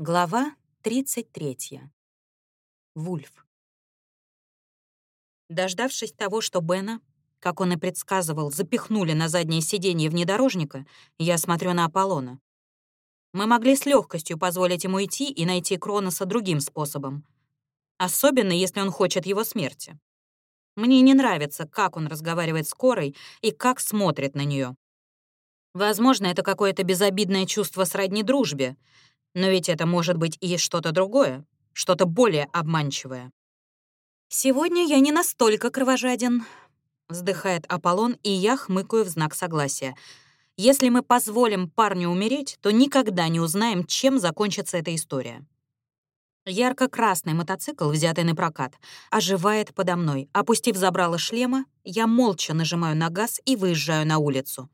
Глава 33. Вульф. Дождавшись того, что Бена, как он и предсказывал, запихнули на заднее сиденье внедорожника, я смотрю на Аполлона. Мы могли с легкостью позволить ему идти и найти Кроноса другим способом. Особенно, если он хочет его смерти. Мне не нравится, как он разговаривает с Корой и как смотрит на нее. Возможно, это какое-то безобидное чувство сродни дружбе, но ведь это может быть и что-то другое, что-то более обманчивое. «Сегодня я не настолько кровожаден», — вздыхает Аполлон, и я хмыкаю в знак согласия. «Если мы позволим парню умереть, то никогда не узнаем, чем закончится эта история». Ярко-красный мотоцикл, взятый на прокат, оживает подо мной. Опустив забрало шлема, я молча нажимаю на газ и выезжаю на улицу.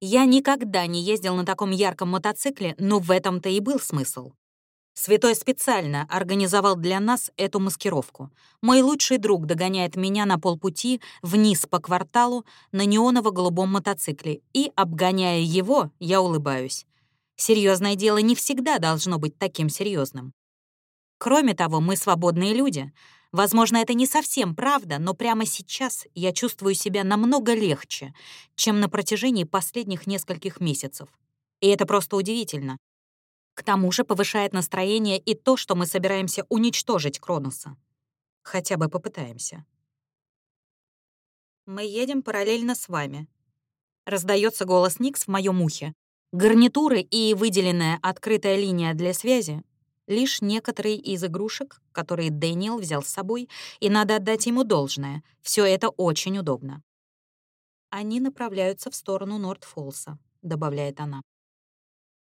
Я никогда не ездил на таком ярком мотоцикле, но в этом-то и был смысл. Святой специально организовал для нас эту маскировку. Мой лучший друг догоняет меня на полпути вниз по кварталу на неоново-голубом мотоцикле, и, обгоняя его, я улыбаюсь. Серьезное дело не всегда должно быть таким серьезным. Кроме того, мы свободные люди — Возможно, это не совсем правда, но прямо сейчас я чувствую себя намного легче, чем на протяжении последних нескольких месяцев. И это просто удивительно. К тому же повышает настроение и то, что мы собираемся уничтожить Кронуса. Хотя бы попытаемся. «Мы едем параллельно с вами», — раздается голос Никс в моем ухе. Гарнитуры и выделенная открытая линия для связи Лишь некоторые из игрушек, которые Дэниел взял с собой, и надо отдать ему должное. Все это очень удобно. Они направляются в сторону Нордфолса, добавляет она.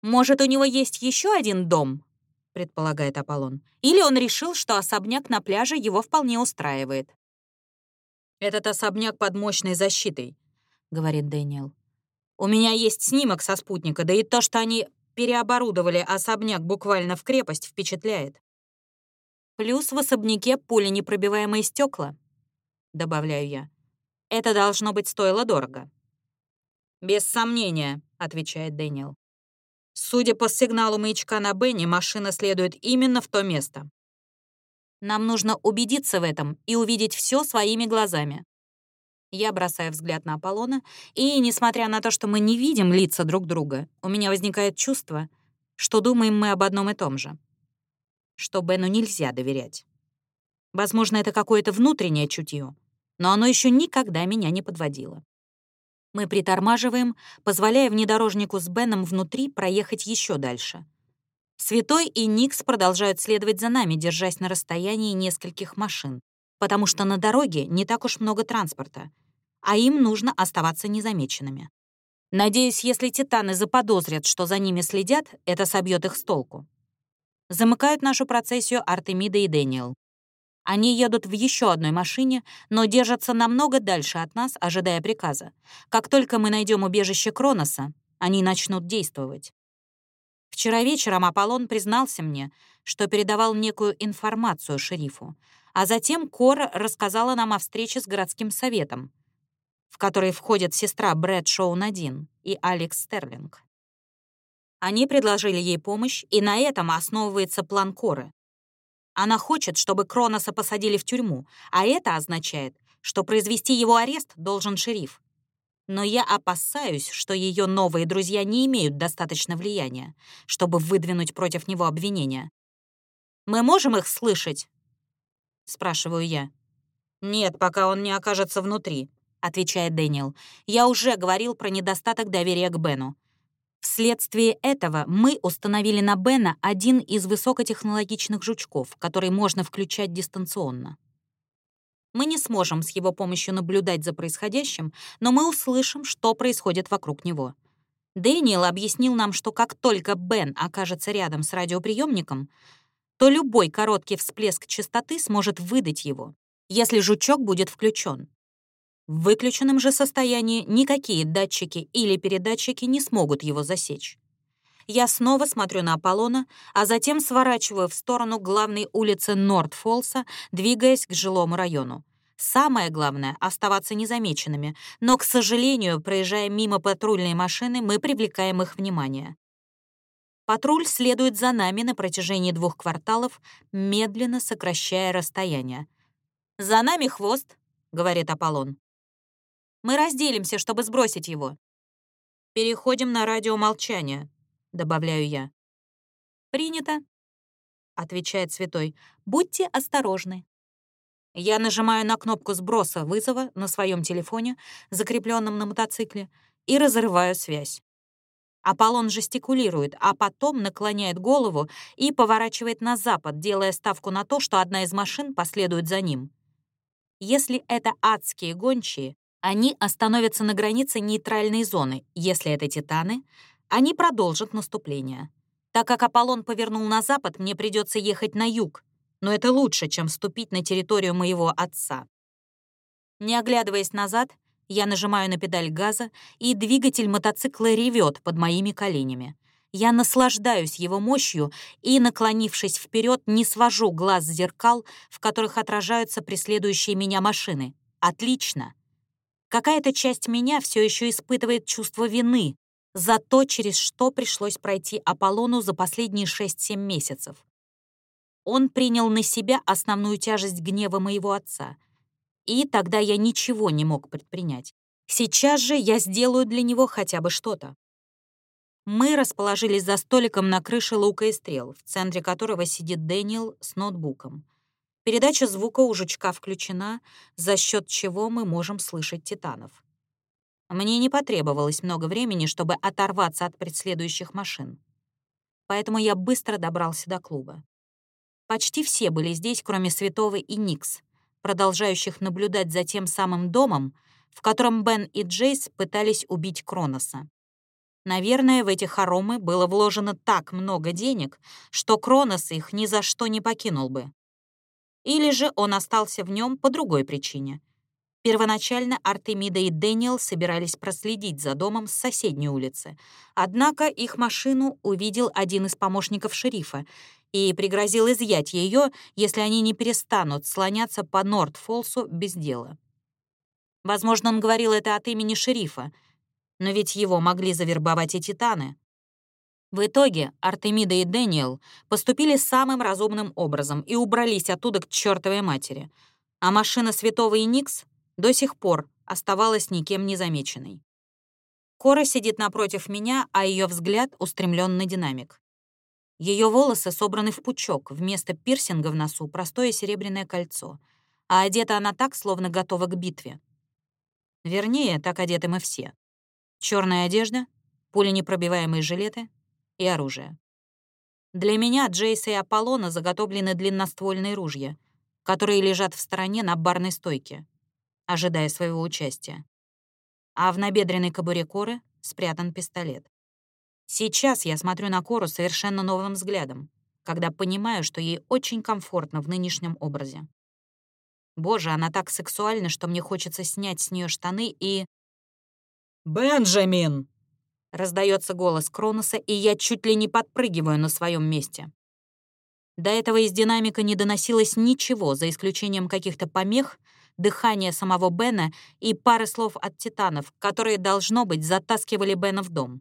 Может, у него есть еще один дом? предполагает Аполлон. Или он решил, что особняк на пляже его вполне устраивает. Этот особняк под мощной защитой, говорит Дэниел. У меня есть снимок со спутника, да и то, что они переоборудовали особняк буквально в крепость, впечатляет. Плюс в особняке пуленепробиваемые стекла, добавляю я. Это должно быть стоило дорого. «Без сомнения», — отвечает Дэниел. «Судя по сигналу маячка на Бенни, машина следует именно в то место. Нам нужно убедиться в этом и увидеть все своими глазами. Я бросаю взгляд на Аполлона, и, несмотря на то, что мы не видим лица друг друга, у меня возникает чувство, что думаем мы об одном и том же. Что Бену нельзя доверять. Возможно, это какое-то внутреннее чутье, но оно еще никогда меня не подводило. Мы притормаживаем, позволяя внедорожнику с Беном внутри проехать еще дальше. Святой и Никс продолжают следовать за нами, держась на расстоянии нескольких машин, потому что на дороге не так уж много транспорта, а им нужно оставаться незамеченными. Надеюсь, если титаны заподозрят, что за ними следят, это собьет их с толку. Замыкают нашу процессию Артемида и Дэниел. Они едут в еще одной машине, но держатся намного дальше от нас, ожидая приказа. Как только мы найдем убежище Кроноса, они начнут действовать. Вчера вечером Аполлон признался мне, что передавал некую информацию шерифу, а затем Кора рассказала нам о встрече с городским советом, в который входят сестра Брэд Шоун-1 и Алекс Стерлинг. Они предложили ей помощь, и на этом основывается план Коры. Она хочет, чтобы Кроноса посадили в тюрьму, а это означает, что произвести его арест должен шериф. Но я опасаюсь, что ее новые друзья не имеют достаточно влияния, чтобы выдвинуть против него обвинения. Мы можем их слышать? спрашиваю я. Нет, пока он не окажется внутри, — отвечает Дэниел. «Я уже говорил про недостаток доверия к Бену. Вследствие этого мы установили на Бена один из высокотехнологичных жучков, который можно включать дистанционно. Мы не сможем с его помощью наблюдать за происходящим, но мы услышим, что происходит вокруг него. Дэниел объяснил нам, что как только Бен окажется рядом с радиоприемником, то любой короткий всплеск частоты сможет выдать его, если жучок будет включен. В выключенном же состоянии никакие датчики или передатчики не смогут его засечь. Я снова смотрю на Аполлона, а затем сворачиваю в сторону главной улицы Нордфолса, двигаясь к жилому району. Самое главное — оставаться незамеченными, но, к сожалению, проезжая мимо патрульной машины, мы привлекаем их внимание. Патруль следует за нами на протяжении двух кварталов, медленно сокращая расстояние. «За нами хвост», — говорит Аполлон. «Мы разделимся, чтобы сбросить его». «Переходим на радиомолчание», — добавляю я. «Принято», — отвечает Святой. «Будьте осторожны». Я нажимаю на кнопку сброса вызова на своем телефоне, закрепленном на мотоцикле, и разрываю связь. Аполлон жестикулирует, а потом наклоняет голову и поворачивает на запад, делая ставку на то, что одна из машин последует за ним. Если это адские гончие, они остановятся на границе нейтральной зоны. Если это титаны, они продолжат наступление. Так как Аполлон повернул на запад, мне придется ехать на юг, но это лучше, чем вступить на территорию моего отца. Не оглядываясь назад, я нажимаю на педаль газа, и двигатель мотоцикла ревет под моими коленями. Я наслаждаюсь его мощью и, наклонившись вперед, не свожу глаз с зеркал, в которых отражаются преследующие меня машины. Отлично. Какая-то часть меня все еще испытывает чувство вины за то, через что пришлось пройти Аполлону за последние 6-7 месяцев. Он принял на себя основную тяжесть гнева моего отца — и тогда я ничего не мог предпринять. Сейчас же я сделаю для него хотя бы что-то. Мы расположились за столиком на крыше лука и стрел, в центре которого сидит Дэниел с ноутбуком. Передача звука у жучка включена, за счет чего мы можем слышать титанов. Мне не потребовалось много времени, чтобы оторваться от преследующих машин. Поэтому я быстро добрался до клуба. Почти все были здесь, кроме Святого и Никс, продолжающих наблюдать за тем самым домом, в котором Бен и Джейс пытались убить Кроноса. Наверное, в эти хоромы было вложено так много денег, что Кронос их ни за что не покинул бы. Или же он остался в нем по другой причине. Первоначально Артемида и Дэниел собирались проследить за домом с соседней улицы. Однако их машину увидел один из помощников шерифа и пригрозил изъять ее, если они не перестанут слоняться по Норд-Фолсу без дела. Возможно, он говорил это от имени шерифа, но ведь его могли завербовать и титаны. В итоге Артемида и Дэниел поступили самым разумным образом и убрались оттуда к чертовой матери, а машина Святого и Никс до сих пор оставалась никем не замеченной. Кора сидит напротив меня, а ее взгляд устремлен на динамик. Ее волосы собраны в пучок, вместо пирсинга в носу простое серебряное кольцо, а одета она так, словно готова к битве. Вернее, так одеты мы все. Черная одежда, пуленепробиваемые жилеты и оружие. Для меня Джейса и Аполлона заготовлены длинноствольные ружья, которые лежат в стороне на барной стойке, ожидая своего участия. А в набедренной кобуре Коры спрятан пистолет. Сейчас я смотрю на Кору совершенно новым взглядом, когда понимаю, что ей очень комфортно в нынешнем образе. Боже, она так сексуальна, что мне хочется снять с нее штаны и... «Бенджамин!» — раздается голос Кроноса, и я чуть ли не подпрыгиваю на своем месте. До этого из динамика не доносилось ничего, за исключением каких-то помех, дыхания самого Бена и пары слов от титанов, которые, должно быть, затаскивали Бена в дом.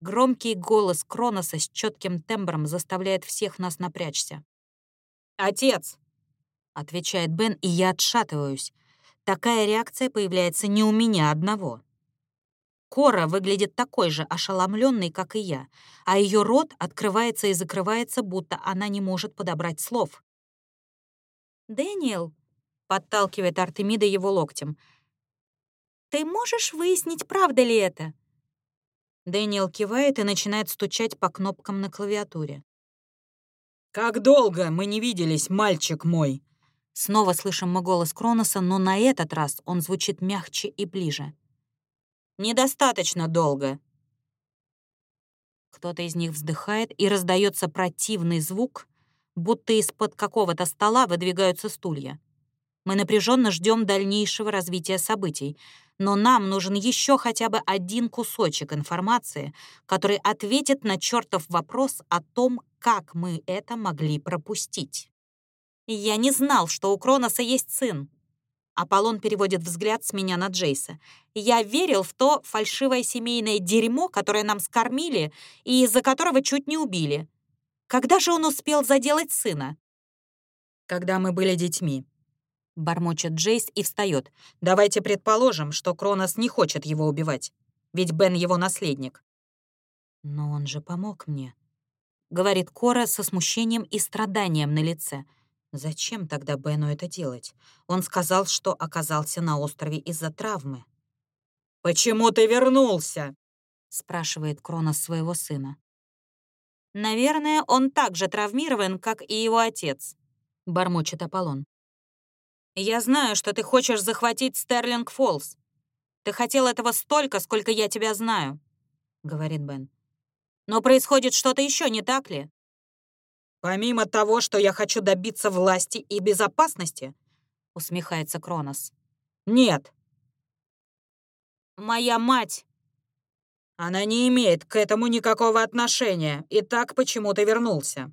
Громкий голос Кроноса с четким тембром заставляет всех нас напрячься. «Отец!» — отвечает Бен, и я отшатываюсь. Такая реакция появляется не у меня одного. Кора выглядит такой же ошеломленной, как и я, а ее рот открывается и закрывается, будто она не может подобрать слов. «Дэниел», — подталкивает Артемида его локтем, — «ты можешь выяснить, правда ли это?» Дэниел кивает и начинает стучать по кнопкам на клавиатуре. «Как долго мы не виделись, мальчик мой?» Снова слышим мы голос Кроноса, но на этот раз он звучит мягче и ближе. «Недостаточно долго». Кто-то из них вздыхает, и раздается противный звук, будто из-под какого-то стола выдвигаются стулья. Мы напряженно ждем дальнейшего развития событий, но нам нужен еще хотя бы один кусочек информации, который ответит на чертов вопрос о том, как мы это могли пропустить. «Я не знал, что у Кроноса есть сын», Аполлон переводит взгляд с меня на Джейса. «Я верил в то фальшивое семейное дерьмо, которое нам скормили и из-за которого чуть не убили. Когда же он успел заделать сына?» «Когда мы были детьми», — бормочет Джейс и встает. «Давайте предположим, что Кронос не хочет его убивать, ведь Бен его наследник». «Но он же помог мне», — говорит Кора со смущением и страданием на лице. «Зачем тогда Бену это делать? Он сказал, что оказался на острове из-за травмы». «Почему ты вернулся?» — спрашивает Кронос своего сына. «Наверное, он так же травмирован, как и его отец», — бормочет Аполлон. «Я знаю, что ты хочешь захватить Стерлинг Фоллс. Ты хотел этого столько, сколько я тебя знаю», — говорит Бен. «Но происходит что-то еще, не так ли?» «Помимо того, что я хочу добиться власти и безопасности», — усмехается Кронос. «Нет». «Моя мать она не имеет к этому никакого отношения. И так почему ты вернулся?»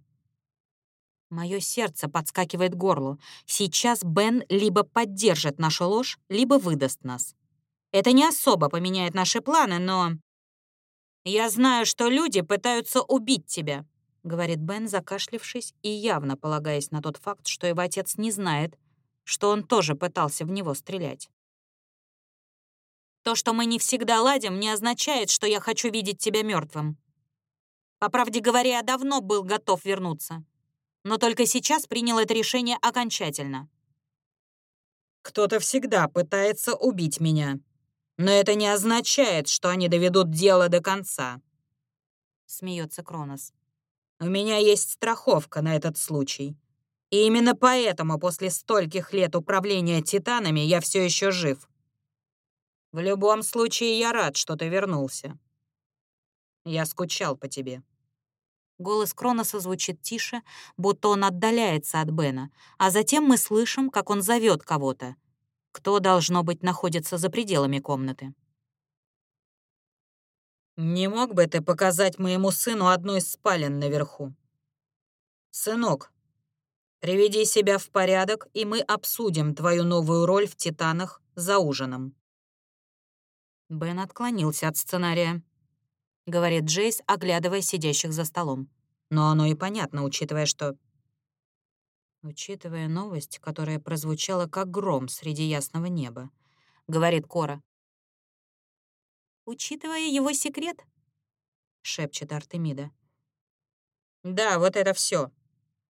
Мое сердце подскакивает к горлу. Сейчас Бен либо поддержит нашу ложь, либо выдаст нас. Это не особо поменяет наши планы, но... «Я знаю, что люди пытаются убить тебя», — говорит Бен, закашлившись и явно полагаясь на тот факт, что его отец не знает, что он тоже пытался в него стрелять. То, что мы не всегда ладим, не означает, что я хочу видеть тебя мертвым. По правде говоря, я давно был готов вернуться, но только сейчас принял это решение окончательно. Кто-то всегда пытается убить меня, но это не означает, что они доведут дело до конца. Смеется Кронос. У меня есть страховка на этот случай. И именно поэтому после стольких лет управления титанами я все еще жив. В любом случае, я рад, что ты вернулся. Я скучал по тебе». Голос Кроноса звучит тише, будто он отдаляется от Бена, а затем мы слышим, как он зовет кого-то. Кто, должно быть, находится за пределами комнаты. «Не мог бы ты показать моему сыну одну из спален наверху? Сынок, приведи себя в порядок, и мы обсудим твою новую роль в «Титанах» за ужином». Бен отклонился от сценария, говорит Джейс, оглядывая сидящих за столом. Но оно и понятно, учитывая, что... Учитывая новость, которая прозвучала как гром среди ясного неба, говорит Кора. Учитывая его секрет, шепчет Артемида. Да, вот это все,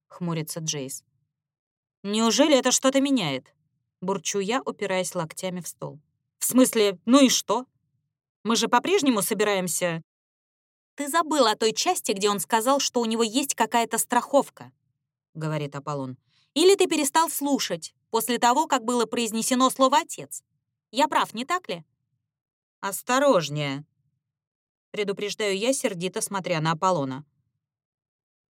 хмурится Джейс. Неужели это что-то меняет? Бурчу я, упираясь локтями в стол. В смысле, ну и что? Мы же по-прежнему собираемся... Ты забыл о той части, где он сказал, что у него есть какая-то страховка, говорит Аполлон. Или ты перестал слушать после того, как было произнесено слово «отец». Я прав, не так ли? Осторожнее, предупреждаю я, сердито смотря на Аполлона.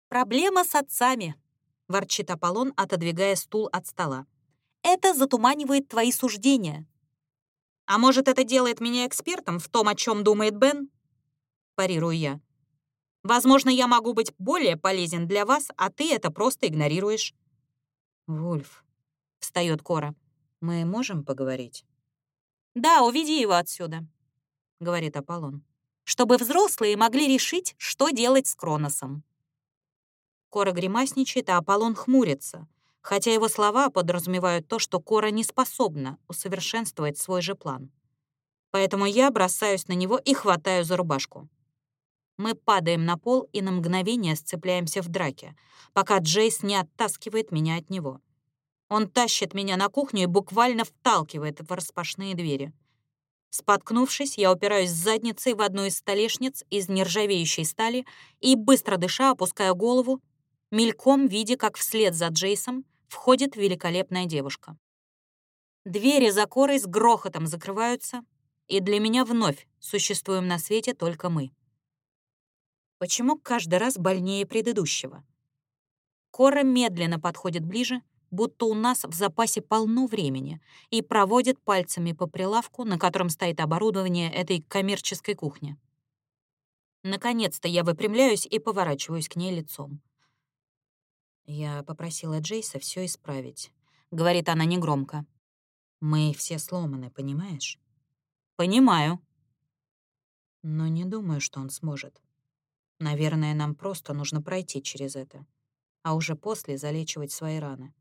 «Проблема с отцами», — ворчит Аполлон, отодвигая стул от стола. «Это затуманивает твои суждения. А может, это делает меня экспертом в том, о чем думает Бен? Парирую я. Возможно, я могу быть более полезен для вас, а ты это просто игнорируешь. Вульф, встает Кора. Мы можем поговорить? Да, уведи его отсюда, говорит Аполлон. Чтобы взрослые могли решить, что делать с Кроносом. Кора гримасничает, а Аполлон хмурится хотя его слова подразумевают то, что Кора не способна усовершенствовать свой же план. Поэтому я бросаюсь на него и хватаю за рубашку. Мы падаем на пол и на мгновение сцепляемся в драке, пока Джейс не оттаскивает меня от него. Он тащит меня на кухню и буквально вталкивает в распашные двери. Споткнувшись, я упираюсь задницей в одну из столешниц из нержавеющей стали и, быстро дыша, опускаю голову, мельком видя, как вслед за Джейсом входит великолепная девушка. Двери за корой с грохотом закрываются, и для меня вновь существуем на свете только мы. Почему каждый раз больнее предыдущего? Кора медленно подходит ближе, будто у нас в запасе полно времени, и проводит пальцами по прилавку, на котором стоит оборудование этой коммерческой кухни. Наконец-то я выпрямляюсь и поворачиваюсь к ней лицом. «Я попросила Джейса все исправить», — говорит она негромко. Мы все сломаны, понимаешь? Понимаю. Но не думаю, что он сможет. Наверное, нам просто нужно пройти через это, а уже после залечивать свои раны.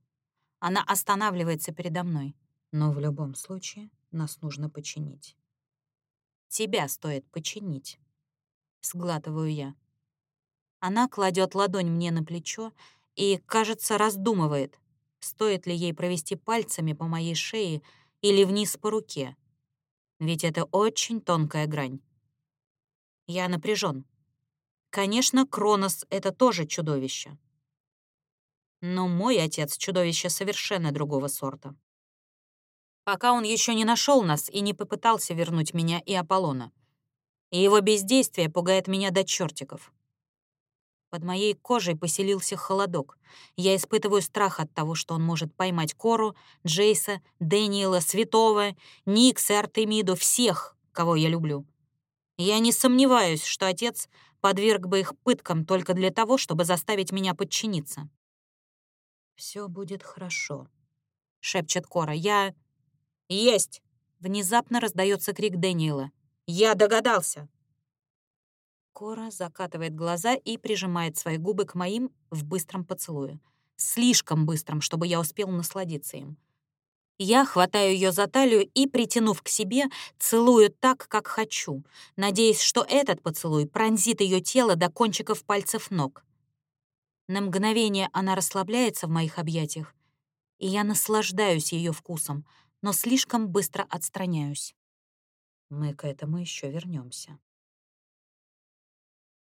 Она останавливается передо мной. Но в любом случае нас нужно починить. Тебя стоит починить. Сглатываю я. Она кладет ладонь мне на плечо и, кажется, раздумывает, стоит ли ей провести пальцами по моей шее или вниз по руке. Ведь это очень тонкая грань. Я напряжен. Конечно, Кронос — это тоже чудовище. Но мой отец — чудовище совершенно другого сорта. Пока он еще не нашел нас и не попытался вернуть меня и Аполлона. И его бездействие пугает меня до чертиков. Под моей кожей поселился холодок. Я испытываю страх от того, что он может поймать Кору, Джейса, Дэниела, Святого, Никса, Артемиду, всех, кого я люблю. Я не сомневаюсь, что отец подверг бы их пыткам только для того, чтобы заставить меня подчиниться. «Все будет хорошо», — шепчет Кора. «Я...» «Есть!» — внезапно раздается крик Дэниела. «Я догадался!» Кора закатывает глаза и прижимает свои губы к моим в быстром поцелуе. Слишком быстром, чтобы я успел насладиться им. Я хватаю ее за талию и, притянув к себе, целую так, как хочу, надеясь, что этот поцелуй пронзит ее тело до кончиков пальцев ног. На мгновение она расслабляется в моих объятиях, и я наслаждаюсь ее вкусом, но слишком быстро отстраняюсь. Мы к этому еще вернемся.